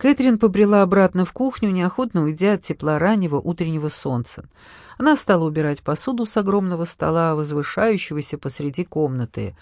Кэтрин побрела обратно в кухню, неохотно уйдя от тепла раннего утреннего солнца. Она стала убирать посуду с огромного стола, возвышающегося посреди комнаты.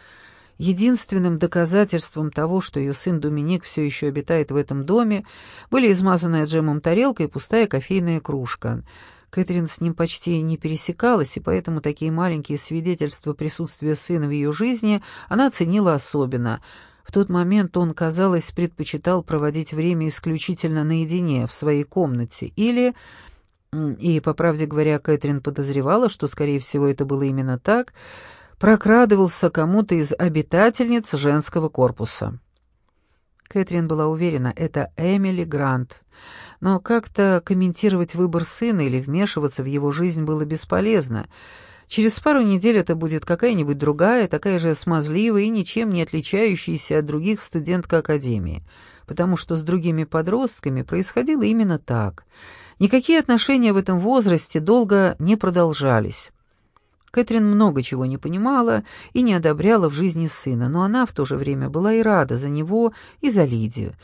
Единственным доказательством того, что ее сын Доминик все еще обитает в этом доме, были измазанная джемом тарелка и пустая кофейная кружка. Кэтрин с ним почти не пересекалась, и поэтому такие маленькие свидетельства присутствия сына в ее жизни она оценила особенно. В тот момент он, казалось, предпочитал проводить время исключительно наедине, в своей комнате, или... И, по правде говоря, Кэтрин подозревала, что, скорее всего, это было именно так — прокрадывался кому-то из обитательниц женского корпуса. Кэтрин была уверена, это Эмили Грант, но как-то комментировать выбор сына или вмешиваться в его жизнь было бесполезно. Через пару недель это будет какая-нибудь другая, такая же смазливая и ничем не отличающаяся от других студентка Академии, потому что с другими подростками происходило именно так. Никакие отношения в этом возрасте долго не продолжались. Кэтрин много чего не понимала и не одобряла в жизни сына, но она в то же время была и рада за него, и за Лидию.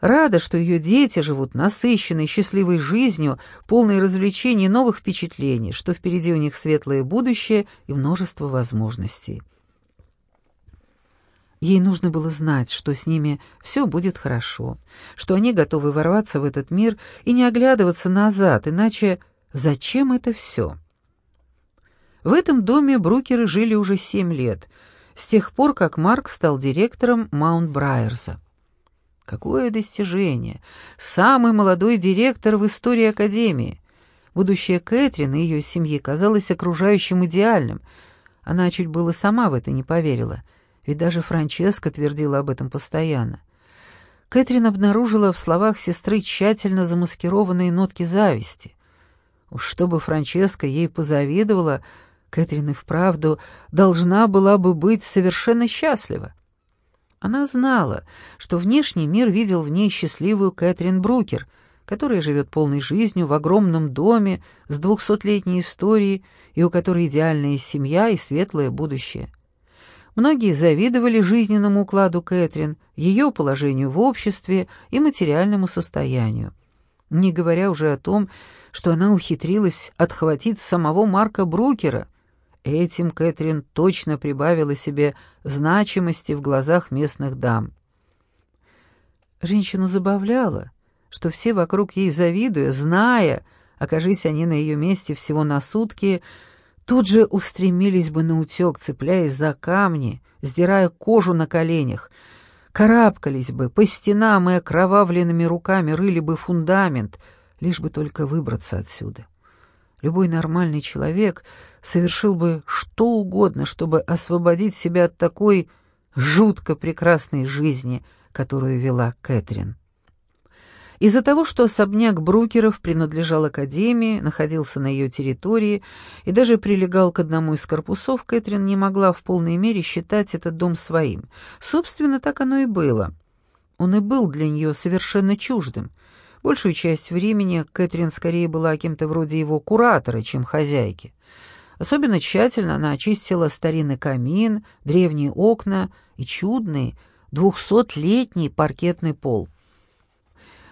Рада, что ее дети живут насыщенной, счастливой жизнью, полной развлечений и новых впечатлений, что впереди у них светлое будущее и множество возможностей. Ей нужно было знать, что с ними все будет хорошо, что они готовы ворваться в этот мир и не оглядываться назад, иначе зачем это все? В этом доме Брукеры жили уже семь лет, с тех пор, как Марк стал директором Маунт-Брайерса. Какое достижение! Самый молодой директор в истории Академии. Будущее Кэтрин и ее семьи казалось окружающим идеальным. Она чуть было сама в это не поверила, ведь даже Франческа твердила об этом постоянно. Кэтрин обнаружила в словах сестры тщательно замаскированные нотки зависти. Уж чтобы Франческа ей позавидовала, Кэтрин и вправду должна была бы быть совершенно счастлива. Она знала, что внешний мир видел в ней счастливую Кэтрин Брукер, которая живет полной жизнью в огромном доме с двухсотлетней историей и у которой идеальная семья и светлое будущее. Многие завидовали жизненному укладу Кэтрин, ее положению в обществе и материальному состоянию. Не говоря уже о том, что она ухитрилась отхватить самого Марка Брукера — Этим Кэтрин точно прибавила себе значимости в глазах местных дам. Женщину забавляло, что все вокруг ей завидуя, зная, окажись они на ее месте всего на сутки, тут же устремились бы на утек, цепляясь за камни, сдирая кожу на коленях, карабкались бы по стенам и окровавленными руками рыли бы фундамент, лишь бы только выбраться отсюда. Любой нормальный человек совершил бы что угодно, чтобы освободить себя от такой жутко прекрасной жизни, которую вела Кэтрин. Из-за того, что особняк Брукеров принадлежал Академии, находился на ее территории и даже прилегал к одному из корпусов, Кэтрин не могла в полной мере считать этот дом своим. Собственно, так оно и было. Он и был для нее совершенно чуждым. Большую часть времени Кэтрин скорее была кем-то вроде его куратора, чем хозяйки. Особенно тщательно она очистила старинный камин, древние окна и чудный двухсотлетний паркетный пол.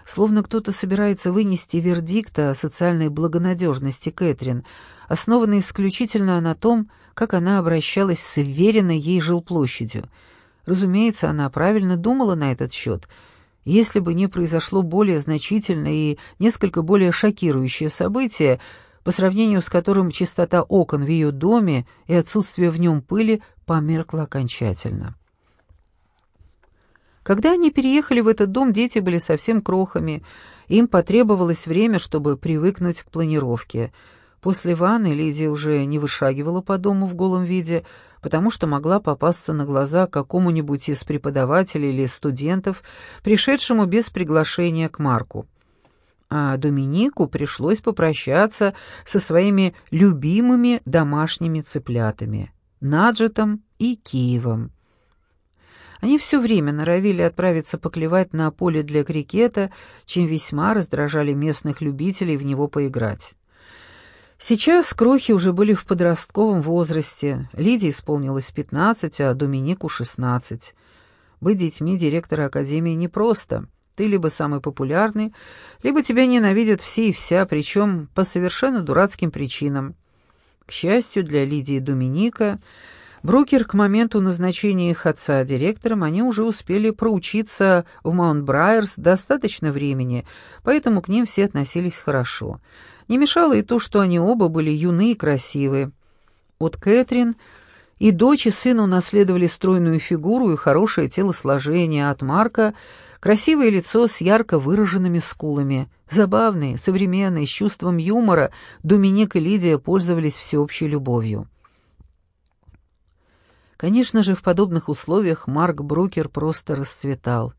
Словно кто-то собирается вынести вердикт о социальной благонадежности Кэтрин, основанный исключительно на том, как она обращалась с веренной ей жилплощадью. Разумеется, она правильно думала на этот счет — если бы не произошло более значительное и несколько более шокирующее событие, по сравнению с которым чистота окон в ее доме и отсутствие в нем пыли померкла окончательно. Когда они переехали в этот дом, дети были совсем крохами, им потребовалось время, чтобы привыкнуть к планировке. После ванны Лидия уже не вышагивала по дому в голом виде, потому что могла попасться на глаза какому-нибудь из преподавателей или студентов, пришедшему без приглашения к Марку а Доминику пришлось попрощаться со своими любимыми домашними цыплятами — Наджетом и Киевом. Они все время норовили отправиться поклевать на поле для крикета, чем весьма раздражали местных любителей в него поиграть. Сейчас крохи уже были в подростковом возрасте. Лидии исполнилось пятнадцать, а Доминику — шестнадцать. Быть детьми директора академии непросто — Ты либо самый популярный, либо тебя ненавидят все и вся, причем по совершенно дурацким причинам. К счастью для Лидии и Доминика, Брукер к моменту назначения их отца директором они уже успели проучиться в Маунт-Брайерс достаточно времени, поэтому к ним все относились хорошо. Не мешало и то, что они оба были юны и красивы. От Кэтрин и дочь и сын унаследовали стройную фигуру и хорошее телосложение, от Марка — Красивое лицо с ярко выраженными скулами. Забавные, современные, с чувством юмора, Доминик и Лидия пользовались всеобщей любовью. Конечно же, в подобных условиях Марк Брукер просто расцветал.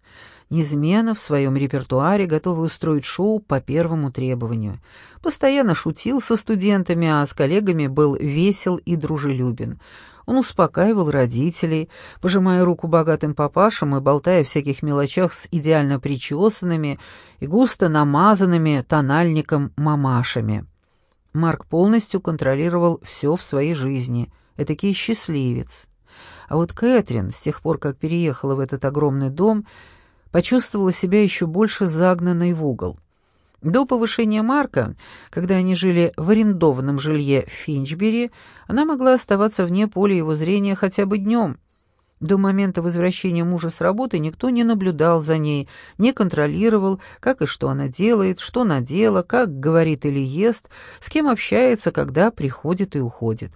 Неизменно в своем репертуаре готовый устроить шоу по первому требованию. Постоянно шутил со студентами, а с коллегами был весел и дружелюбен. Он успокаивал родителей, пожимая руку богатым папашам и болтая о всяких мелочах с идеально причесанными и густо намазанными тональником мамашами. Марк полностью контролировал все в своей жизни, этакий счастливец. А вот Кэтрин, с тех пор, как переехала в этот огромный дом, почувствовала себя еще больше загнанной в угол. До повышения Марка, когда они жили в арендованном жилье в Финчбери, она могла оставаться вне поля его зрения хотя бы днем. До момента возвращения мужа с работы никто не наблюдал за ней, не контролировал, как и что она делает, что надела, как говорит или ест, с кем общается, когда приходит и уходит.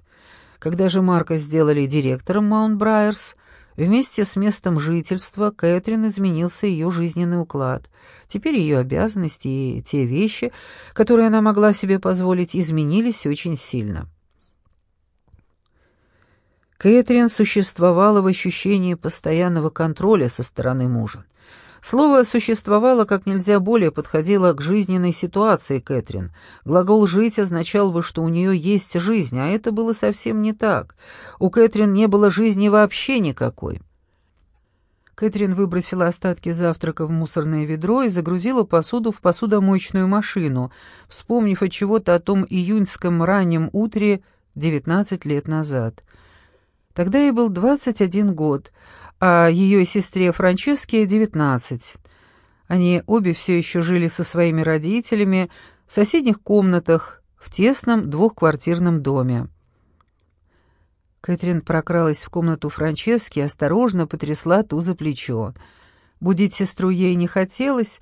Когда же Марка сделали директором Маунт Брайерс, Вместе с местом жительства Кэтрин изменился ее жизненный уклад. Теперь ее обязанности и те вещи, которые она могла себе позволить, изменились очень сильно. Кэтрин существовала в ощущении постоянного контроля со стороны мужа. Слово «существовало» как нельзя более подходило к жизненной ситуации Кэтрин. Глагол «жить» означал бы, что у нее есть жизнь, а это было совсем не так. У Кэтрин не было жизни вообще никакой. Кэтрин выбросила остатки завтрака в мусорное ведро и загрузила посуду в посудомоечную машину, вспомнив от чего-то о том июньском раннем утре 19 лет назад. Тогда ей был 21 год — а ее сестре Франческе девятнадцать. Они обе все еще жили со своими родителями в соседних комнатах в тесном двухквартирном доме. Кэтрин прокралась в комнату Франчески и осторожно потрясла ту за плечо. Будить сестру ей не хотелось,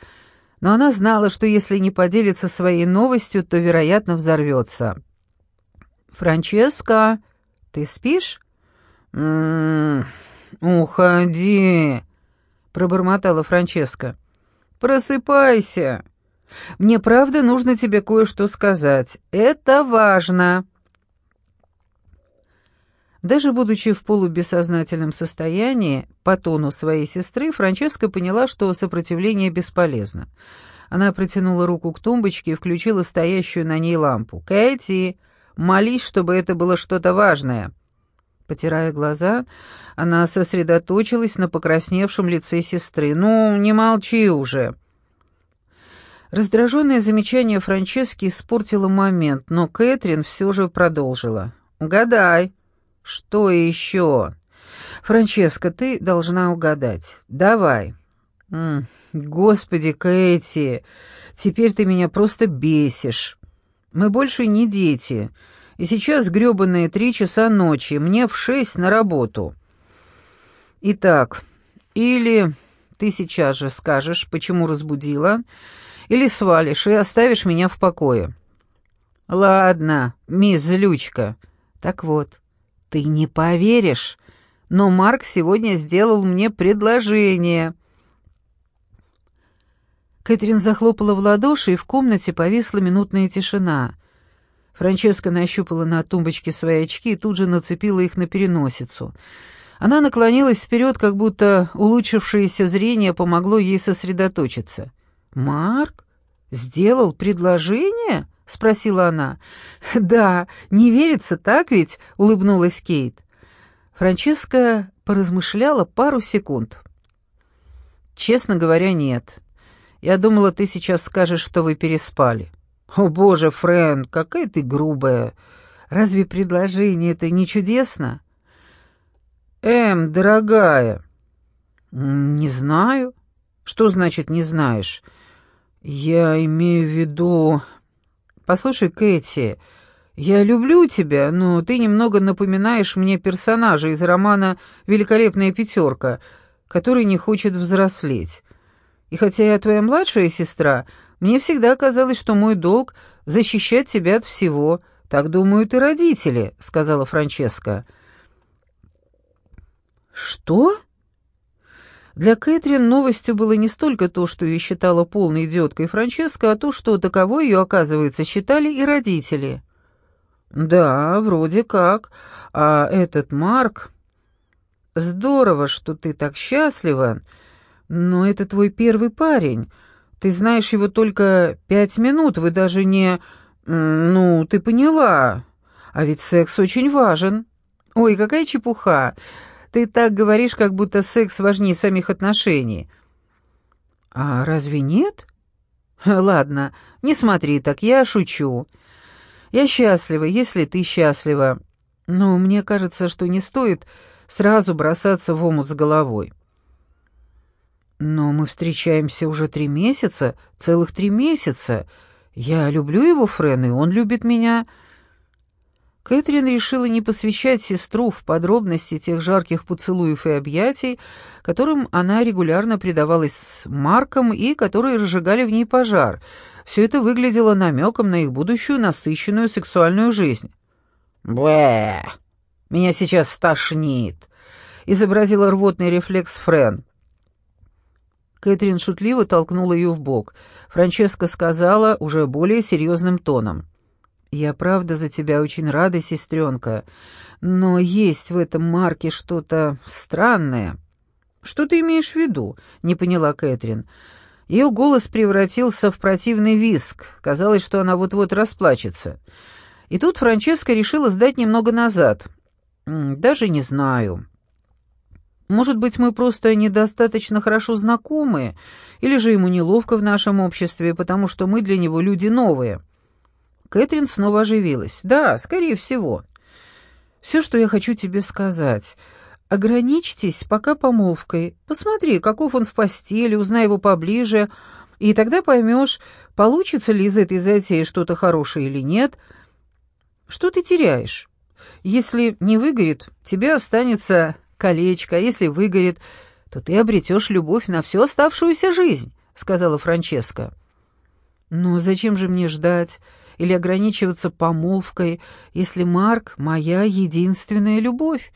но она знала, что если не поделится своей новостью, то, вероятно, взорвется. «Франческа, ты спишь?» «М-м-м...» «Уходи!» — пробормотала Франческа. «Просыпайся! Мне правда нужно тебе кое-что сказать. Это важно!» Даже будучи в полубессознательном состоянии, по тону своей сестры, Франческа поняла, что сопротивление бесполезно. Она протянула руку к тумбочке и включила стоящую на ней лампу. «Кэти, молись, чтобы это было что-то важное!» Потирая глаза, она сосредоточилась на покрасневшем лице сестры. «Ну, не молчи уже!» Раздраженное замечание Франчески испортило момент, но Кэтрин все же продолжила. «Угадай!» «Что еще?» «Франческа, ты должна угадать. Давай!» М -м, «Господи, Кэти, теперь ты меня просто бесишь. Мы больше не дети. И сейчас грёбаные три часа ночи, мне в шесть на работу. Итак, или ты сейчас же скажешь, почему разбудила, или свалишь и оставишь меня в покое. Ладно, мисс Злючка. Так вот, ты не поверишь, но Марк сегодня сделал мне предложение. Кэтрин захлопала в ладоши, и в комнате повисла минутная тишина. Франческа нащупала на тумбочке свои очки и тут же нацепила их на переносицу. Она наклонилась вперед, как будто улучшившееся зрение помогло ей сосредоточиться. «Марк? Сделал предложение?» — спросила она. «Да, не верится, так ведь?» — улыбнулась Кейт. Франческа поразмышляла пару секунд. «Честно говоря, нет. Я думала, ты сейчас скажешь, что вы переспали». «О, боже, Фрэн, какая ты грубая! Разве предложение это не чудесно?» «Эм, дорогая...» «Не знаю. «Что значит «не знаешь»?» «Я имею в виду...» «Послушай, Кэти, я люблю тебя, но ты немного напоминаешь мне персонажа из романа «Великолепная пятерка», который не хочет взрослеть. И хотя я твоя младшая сестра, мне всегда казалось, что мой долг — защищать тебя от всего. Так думают и родители», — сказала Франческа. «Что?» Для Кэтрин новостью было не столько то, что ее считала полной идиоткой Франческа, а то, что таковой ее, оказывается, считали и родители. «Да, вроде как. А этот Марк...» «Здорово, что ты так счастлива, но это твой первый парень. Ты знаешь его только пять минут, вы даже не... Ну, ты поняла. А ведь секс очень важен. Ой, какая чепуха. Ты так говоришь, как будто секс важнее самих отношений. А разве нет? Ладно, не смотри так, я шучу. Я счастлива, если ты счастлива. Но мне кажется, что не стоит сразу бросаться в омут с головой. Мы встречаемся уже три месяца, целых три месяца. Я люблю его, Френ, и он любит меня. Кэтрин решила не посвящать сестру в подробности тех жарких поцелуев и объятий, которым она регулярно предавалась с Марком и которые разжигали в ней пожар. Все это выглядело намеком на их будущую насыщенную сексуальную жизнь. «Бэ! Меня сейчас стошнит!» — изобразила рвотный рефлекс Френ. Кэтрин шутливо толкнула ее в бок. Франческа сказала уже более серьезным тоном. «Я правда за тебя очень рада, сестренка, но есть в этом Марке что-то странное». «Что ты имеешь в виду?» — не поняла Кэтрин. Ее голос превратился в противный виск. Казалось, что она вот-вот расплачется. И тут Франческа решила сдать немного назад. «Даже не знаю. Может быть, мы просто недостаточно хорошо знакомы, или же ему неловко в нашем обществе, потому что мы для него люди новые». Кэтрин снова оживилась. «Да, скорее всего. Все, что я хочу тебе сказать. Ограничьтесь пока помолвкой. Посмотри, каков он в постели, узнай его поближе, и тогда поймешь, получится ли из этой затеи что-то хорошее или нет. Что ты теряешь? Если не выгорит, тебе останется колечко, а если выгорит, то ты обретешь любовь на всю оставшуюся жизнь», — сказала Франческа. «Но зачем же мне ждать?» или ограничиваться помолвкой, если Марк — моя единственная любовь.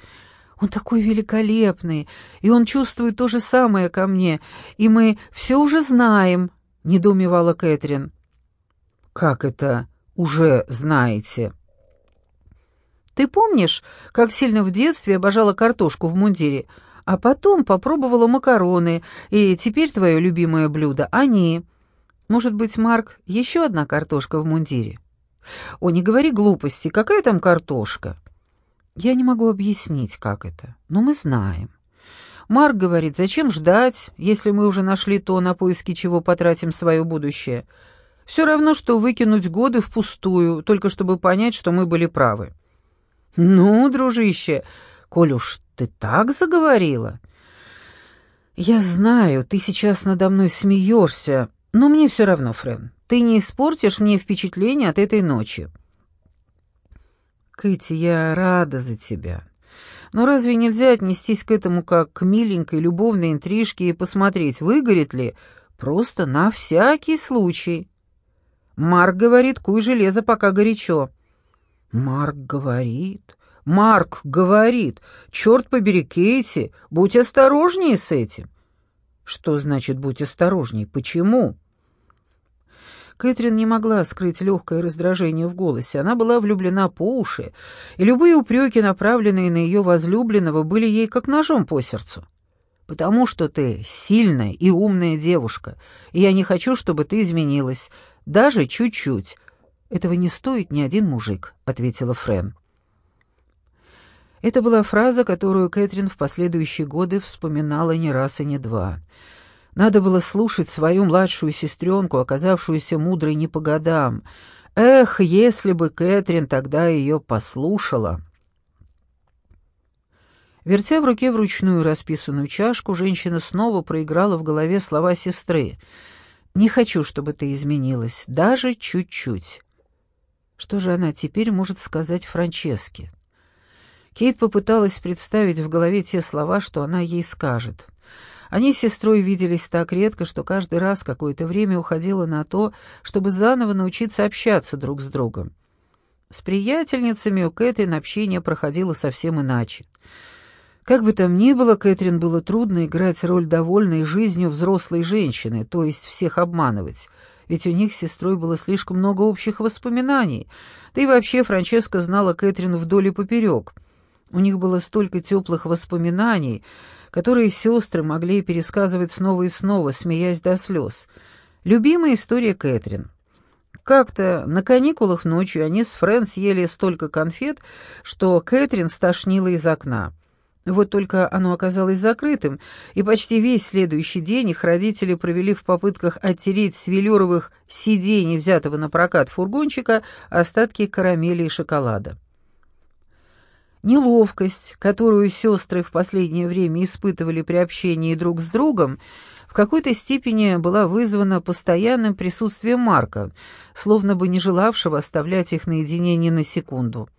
Он такой великолепный, и он чувствует то же самое ко мне, и мы все уже знаем», — недоумевала Кэтрин. «Как это уже знаете?» «Ты помнишь, как сильно в детстве обожала картошку в мундире, а потом попробовала макароны, и теперь твое любимое блюдо — они...» Может быть, Марк, еще одна картошка в мундире? О, не говори глупости, какая там картошка? Я не могу объяснить, как это, но мы знаем. Марк говорит, зачем ждать, если мы уже нашли то, на поиски чего потратим свое будущее? Все равно, что выкинуть годы впустую, только чтобы понять, что мы были правы. Ну, дружище, коль уж ты так заговорила... Я знаю, ты сейчас надо мной смеешься, но мне все равно, Френ. Ты не испортишь мне впечатление от этой ночи. Кэти, я рада за тебя. Но разве нельзя отнестись к этому как к миленькой любовной интрижке и посмотреть, выгорит ли, просто на всякий случай? Марк говорит, куй железо, пока горячо. Марк говорит... Марк говорит, черт побери, Кейти, будь осторожнее с этим. Что значит «будь осторожней»? Почему? Кэтрин не могла скрыть легкое раздражение в голосе. Она была влюблена по уши, и любые упреки, направленные на ее возлюбленного, были ей как ножом по сердцу. «Потому что ты сильная и умная девушка, и я не хочу, чтобы ты изменилась, даже чуть-чуть. Этого не стоит ни один мужик», — ответила Френ. Это была фраза, которую Кэтрин в последующие годы вспоминала не раз и не два — надо было слушать свою младшую сестренку, оказавшуюся мудрой не по годам. Эх, если бы Кэтрин тогда ее послушала. Вертя в руке вручную расписанную чашку, женщина снова проиграла в голове слова сестры. «Не хочу, чтобы ты изменилась, даже чуть-чуть». Что же она теперь может сказать Франческе? Кейт попыталась представить в голове те слова, что она ей скажет. Они с сестрой виделись так редко, что каждый раз какое-то время уходило на то, чтобы заново научиться общаться друг с другом. С приятельницами у Кэтрин общение проходило совсем иначе. Как бы там ни было, Кэтрин было трудно играть роль довольной жизнью взрослой женщины, то есть всех обманывать, ведь у них с сестрой было слишком много общих воспоминаний, да и вообще Франческа знала Кэтрин вдоль и поперек. У них было столько теплых воспоминаний, которые сестры могли пересказывать снова и снова, смеясь до слез. Любимая история Кэтрин. Как-то на каникулах ночью они с Фрэн съели столько конфет, что Кэтрин стошнила из окна. Вот только оно оказалось закрытым, и почти весь следующий день их родители провели в попытках оттереть с велюровых сидений, взятого на прокат фургончика, остатки карамели и шоколада. Неловкость, которую сестры в последнее время испытывали при общении друг с другом, в какой-то степени была вызвана постоянным присутствием Марка, словно бы не желавшего оставлять их наедине ни на секунду.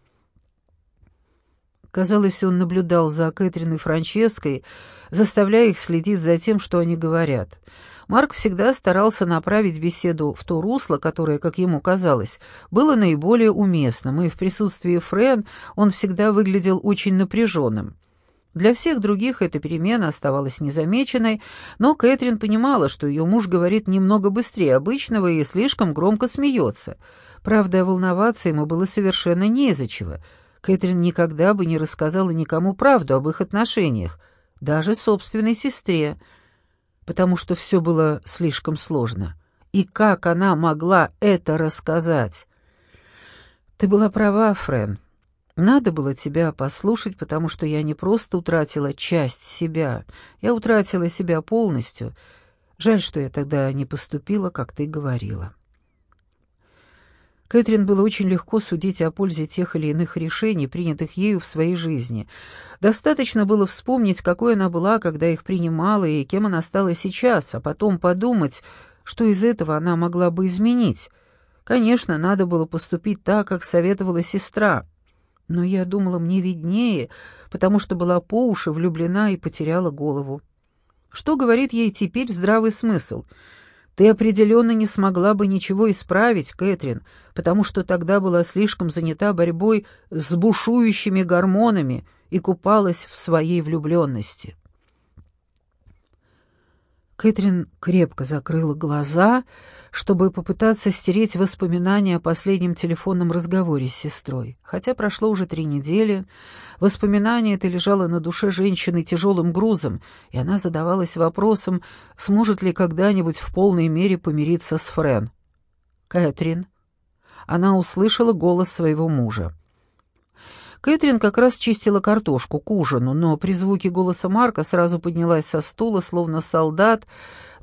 Казалось, он наблюдал за Кэтрин и Франческой, заставляя их следить за тем, что они говорят — Марк всегда старался направить беседу в то русло, которое, как ему казалось, было наиболее уместным, и в присутствии Френ он всегда выглядел очень напряженным. Для всех других эта перемена оставалась незамеченной, но Кэтрин понимала, что ее муж говорит немного быстрее обычного и слишком громко смеется. Правда, волноваться ему было совершенно не из-за чего. Кэтрин никогда бы не рассказала никому правду об их отношениях, даже собственной сестре — потому что все было слишком сложно. И как она могла это рассказать? Ты была права, Френ. Надо было тебя послушать, потому что я не просто утратила часть себя, я утратила себя полностью. Жаль, что я тогда не поступила, как ты говорила. Кэтрин было очень легко судить о пользе тех или иных решений, принятых ею в своей жизни. Достаточно было вспомнить, какой она была, когда их принимала, и кем она стала сейчас, а потом подумать, что из этого она могла бы изменить. Конечно, надо было поступить так, как советовала сестра. Но я думала, мне виднее, потому что была по уши влюблена и потеряла голову. Что говорит ей теперь здравый смысл — ты определенно не смогла бы ничего исправить, Кэтрин, потому что тогда была слишком занята борьбой с бушующими гормонами и купалась в своей влюбленности. Кэтрин крепко закрыла глаза, чтобы попытаться стереть воспоминания о последнем телефонном разговоре с сестрой. Хотя прошло уже три недели, воспоминание это лежало на душе женщины тяжелым грузом, и она задавалась вопросом, сможет ли когда-нибудь в полной мере помириться с Френ. «Кэтрин». Она услышала голос своего мужа. Кэтрин как раз чистила картошку к ужину, но при звуке голоса Марка сразу поднялась со стула, словно солдат,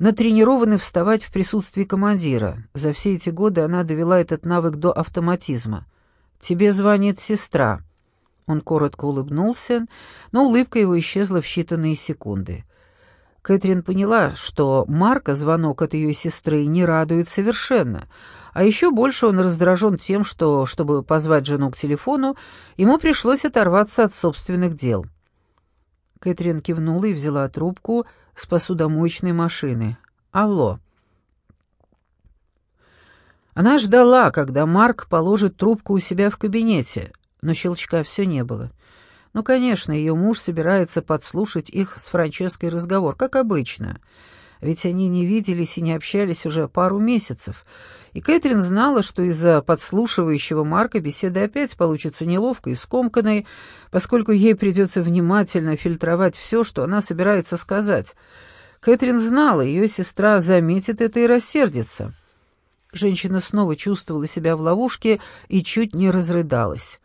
натренированный вставать в присутствии командира. За все эти годы она довела этот навык до автоматизма. «Тебе звонит сестра». Он коротко улыбнулся, но улыбка его исчезла в считанные секунды. Кэтрин поняла, что Марка звонок от ее сестры не радует совершенно, а еще больше он раздражен тем, что, чтобы позвать жену к телефону, ему пришлось оторваться от собственных дел. Кэтрин кивнула и взяла трубку с посудомоечной машины. «Алло». Она ждала, когда Марк положит трубку у себя в кабинете, но щелчка все не было. Ну, конечно, ее муж собирается подслушать их с Франческой разговор, как обычно. Ведь они не виделись и не общались уже пару месяцев. И Кэтрин знала, что из-за подслушивающего Марка беседа опять получится неловкой и скомканной, поскольку ей придется внимательно фильтровать все, что она собирается сказать. Кэтрин знала, ее сестра заметит это и рассердится. Женщина снова чувствовала себя в ловушке и чуть не разрыдалась.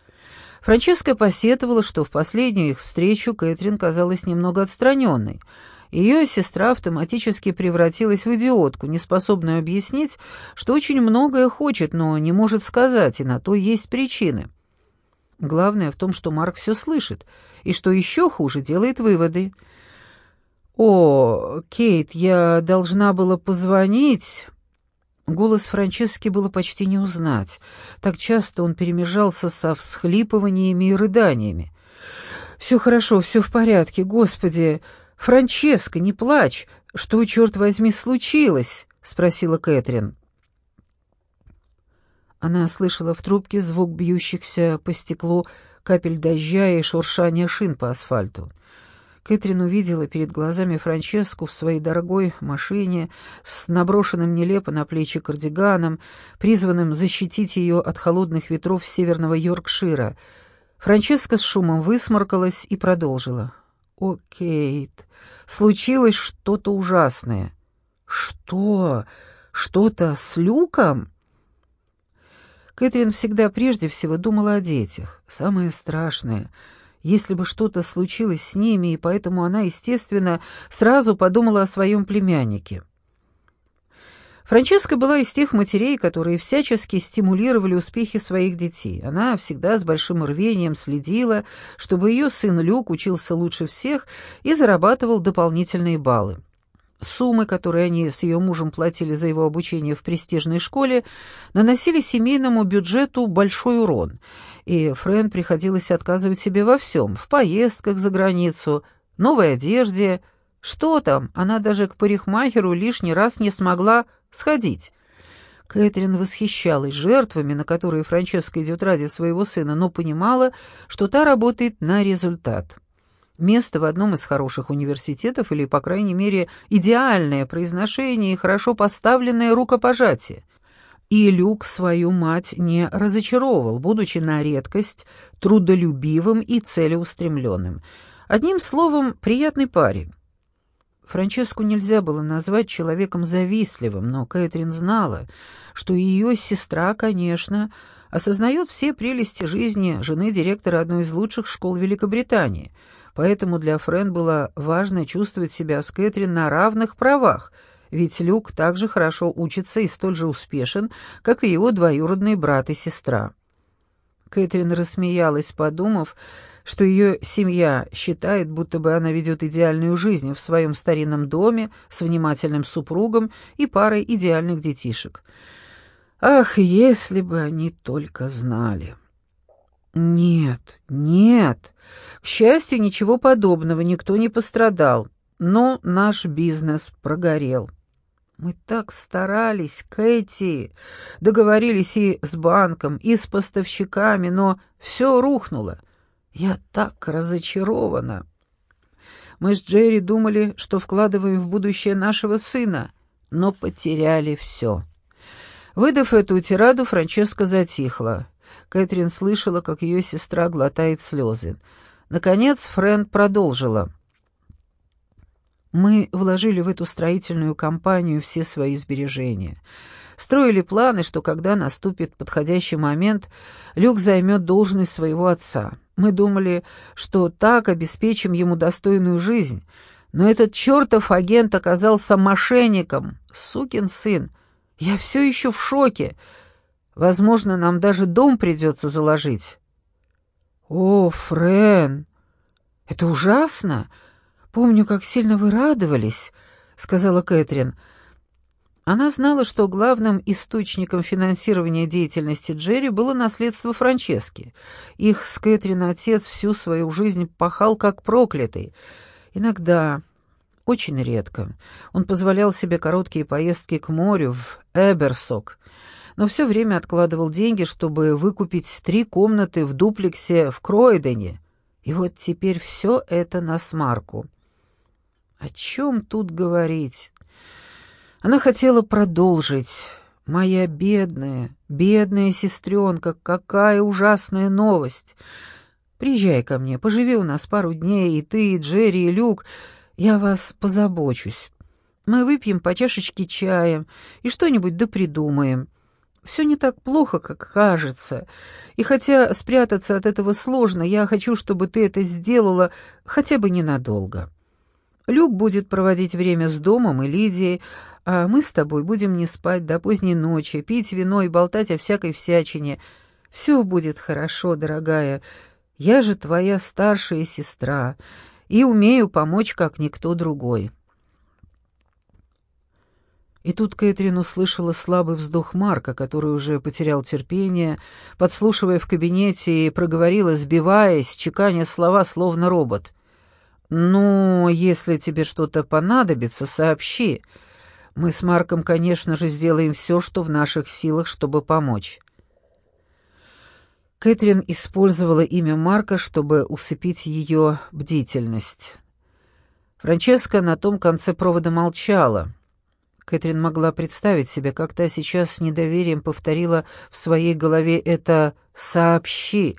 Франческа посетовала, что в последнюю их встречу Кэтрин казалась немного отстраненной. Ее сестра автоматически превратилась в идиотку, неспособную объяснить, что очень многое хочет, но не может сказать, и на то есть причины. Главное в том, что Марк все слышит, и, что еще хуже, делает выводы. «О, Кейт, я должна была позвонить...» Голос Франчески было почти не узнать. Так часто он перемежался со всхлипываниями и рыданиями. «Все хорошо, все в порядке, Господи! Франческа, не плачь! Что, черт возьми, случилось?» — спросила Кэтрин. Она слышала в трубке звук бьющихся по стеклу капель дождя и шуршание шин по асфальту. Кэтрин увидела перед глазами Франческу в своей дорогой машине с наброшенным нелепо на плечи кардиганом, призванным защитить ее от холодных ветров северного Йоркшира. Франческа с шумом высморкалась и продолжила. «О, Кейт, случилось что-то ужасное». «Что? Что-то с Люком?» Кэтрин всегда прежде всего думала о детях. Самое страшное, если бы что-то случилось с ними, и поэтому она, естественно, сразу подумала о своем племяннике. Франческа была из тех матерей, которые всячески стимулировали успехи своих детей. Она всегда с большим рвением следила, чтобы ее сын Люк учился лучше всех и зарабатывал дополнительные баллы. Суммы, которые они с ее мужем платили за его обучение в престижной школе, наносили семейному бюджету большой урон, и Френ приходилось отказывать себе во всем, в поездках за границу, новой одежде. Что там, она даже к парикмахеру лишний раз не смогла сходить. Кэтрин восхищалась жертвами, на которые Франческа идет ради своего сына, но понимала, что та работает на результат место в одном из хороших университетов или, по крайней мере, идеальное произношение и хорошо поставленное рукопожатие. И Люк свою мать не разочаровывал, будучи на редкость трудолюбивым и целеустремленным. Одним словом, приятный парень. Франческу нельзя было назвать человеком завистливым, но Кэтрин знала, что ее сестра, конечно, осознает все прелести жизни жены директора одной из лучших школ Великобритании — Поэтому для Френ было важно чувствовать себя с Кэтрин на равных правах, ведь Люк также хорошо учится и столь же успешен, как и его двоюродный брат и сестра. Кэтрин рассмеялась, подумав, что ее семья считает, будто бы она ведет идеальную жизнь в своем старинном доме с внимательным супругом и парой идеальных детишек. Ах, если бы они только знали! «Нет, нет. К счастью, ничего подобного, никто не пострадал. Но наш бизнес прогорел». «Мы так старались, Кэти. Договорились и с банком, и с поставщиками, но все рухнуло. Я так разочарована. Мы с Джерри думали, что вкладываем в будущее нашего сына, но потеряли все». Выдав эту тираду, Франческа затихла. Кэтрин слышала, как ее сестра глотает слезы. Наконец Френ продолжила. «Мы вложили в эту строительную компанию все свои сбережения. Строили планы, что когда наступит подходящий момент, Люк займет должность своего отца. Мы думали, что так обеспечим ему достойную жизнь, но этот чертов агент оказался мошенником, сукин сын. Я все еще в шоке». Возможно, нам даже дом придется заложить». «О, Френ, это ужасно! Помню, как сильно вы радовались», — сказала Кэтрин. Она знала, что главным источником финансирования деятельности Джерри было наследство Франчески. Их с Кэтрин отец всю свою жизнь пахал как проклятый. Иногда, очень редко, он позволял себе короткие поездки к морю в Эберсок — но все время откладывал деньги, чтобы выкупить три комнаты в дуплексе в Кроидене. И вот теперь все это на смарку. О чем тут говорить? Она хотела продолжить. «Моя бедная, бедная сестренка, какая ужасная новость! Приезжай ко мне, поживи у нас пару дней, и ты, и Джерри, и Люк, я вас позабочусь. Мы выпьем по чашечке чая и что-нибудь да придумаем. Все не так плохо, как кажется. И хотя спрятаться от этого сложно, я хочу, чтобы ты это сделала хотя бы ненадолго. Люк будет проводить время с домом и Лидией, а мы с тобой будем не спать до поздней ночи, пить вино и болтать о всякой всячине. Все будет хорошо, дорогая. Я же твоя старшая сестра и умею помочь, как никто другой». И тут Кэтрин услышала слабый вздох Марка, который уже потерял терпение, подслушивая в кабинете и проговорила, сбиваясь, чеканя слова, словно робот. «Ну, если тебе что-то понадобится, сообщи. Мы с Марком, конечно же, сделаем все, что в наших силах, чтобы помочь». Кэтрин использовала имя Марка, чтобы усыпить ее бдительность. Франческа на том конце провода молчала — Кэтрин могла представить себе, как та сейчас с недоверием повторила в своей голове это «сообщи».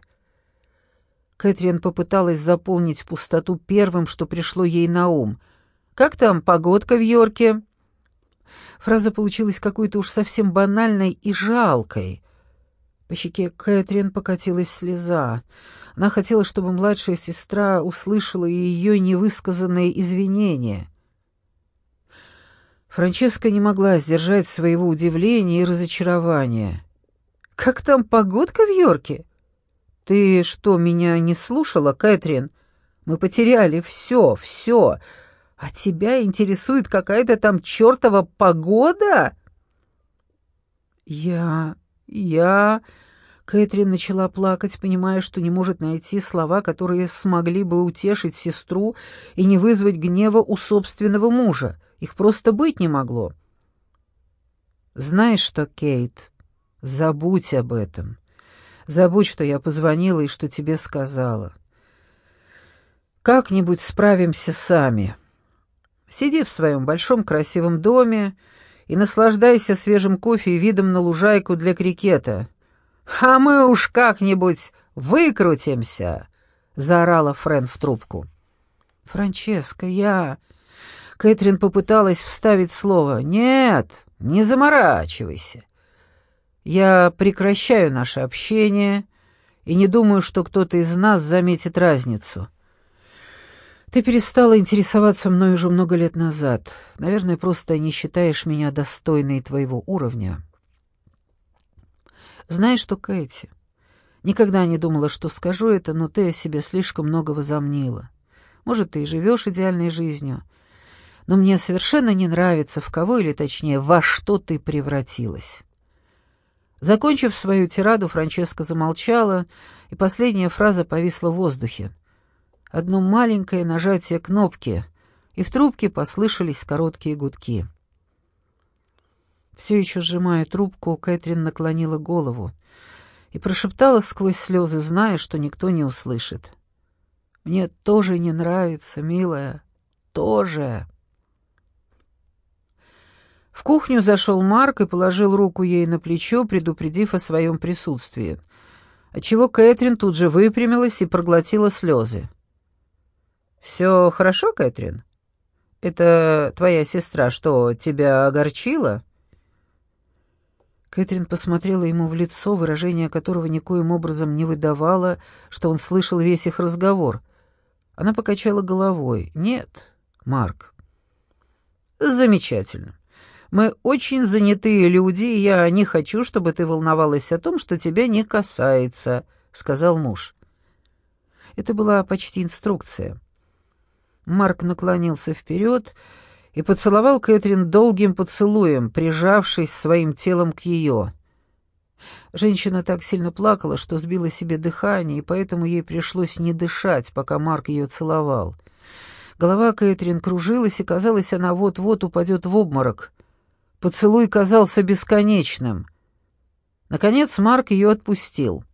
Кэтрин попыталась заполнить пустоту первым, что пришло ей на ум. «Как там погодка в Йорке?» Фраза получилась какой-то уж совсем банальной и жалкой. По щеке Кэтрин покатилась слеза. Она хотела, чтобы младшая сестра услышала ее невысказанные извинения — Франческа не могла сдержать своего удивления и разочарования. «Как там погодка в Йорке?» «Ты что, меня не слушала, Кэтрин? Мы потеряли все, все. А тебя интересует какая-то там чертова погода?» «Я... я...» Кэтрин начала плакать, понимая, что не может найти слова, которые смогли бы утешить сестру и не вызвать гнева у собственного мужа. Их просто быть не могло. «Знаешь что, Кейт, забудь об этом. Забудь, что я позвонила и что тебе сказала. Как-нибудь справимся сами. Сиди в своем большом красивом доме и наслаждайся свежим кофе и видом на лужайку для крикета. А мы уж как-нибудь выкрутимся!» — заорала Френ в трубку. «Франческа, я...» Кэтрин попыталась вставить слово. «Нет, не заморачивайся. Я прекращаю наше общение и не думаю, что кто-то из нас заметит разницу. Ты перестала интересоваться мной уже много лет назад. Наверное, просто не считаешь меня достойной твоего уровня. Знаешь что, Кэти, никогда не думала, что скажу это, но ты о себе слишком много возомнила. Может, ты и живешь идеальной жизнью, — но мне совершенно не нравится, в кого или точнее, во что ты превратилась». Закончив свою тираду, Франческа замолчала, и последняя фраза повисла в воздухе. Одно маленькое нажатие кнопки, и в трубке послышались короткие гудки. Все еще сжимая трубку, Кэтрин наклонила голову и прошептала сквозь слезы, зная, что никто не услышит. «Мне тоже не нравится, милая, тоже». В кухню зашел Марк и положил руку ей на плечо, предупредив о своем присутствии, отчего Кэтрин тут же выпрямилась и проглотила слезы. «Все хорошо, Кэтрин? Это твоя сестра что, тебя огорчила?» Кэтрин посмотрела ему в лицо, выражение которого никоим образом не выдавало, что он слышал весь их разговор. Она покачала головой. «Нет, Марк». «Замечательно. Мы очень занятые люди, и я не хочу, чтобы ты волновалась о том, что тебя не касается», — сказал муж. Это была почти инструкция. Марк наклонился вперед и поцеловал Кэтрин долгим поцелуем, прижавшись своим телом к ее. Женщина так сильно плакала, что сбила себе дыхание, и поэтому ей пришлось не дышать, пока Марк ее целовал. Голова Кэтрин кружилась, и казалось, она вот-вот упадет в обморок — Поцелуй казался бесконечным. Наконец Марк ее отпустил.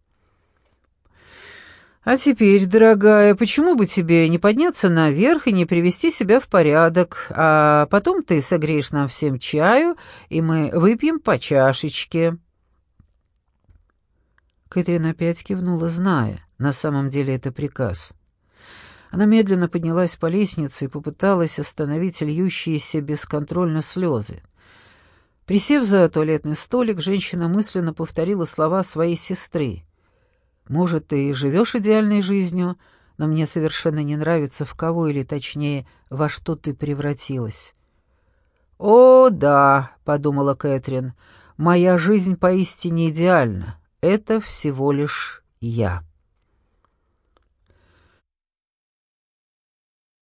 «А теперь, дорогая, почему бы тебе не подняться наверх и не привести себя в порядок, а потом ты согреешь нам всем чаю, и мы выпьем по чашечке?» Кэтрин опять кивнула, зная, на самом деле это приказ. Она медленно поднялась по лестнице и попыталась остановить льющиеся бесконтрольно слезы. Присев за туалетный столик, женщина мысленно повторила слова своей сестры. «Может, ты и живешь идеальной жизнью, но мне совершенно не нравится, в кого или, точнее, во что ты превратилась». «О, да», — подумала Кэтрин, — «моя жизнь поистине идеальна. это всего лишь я.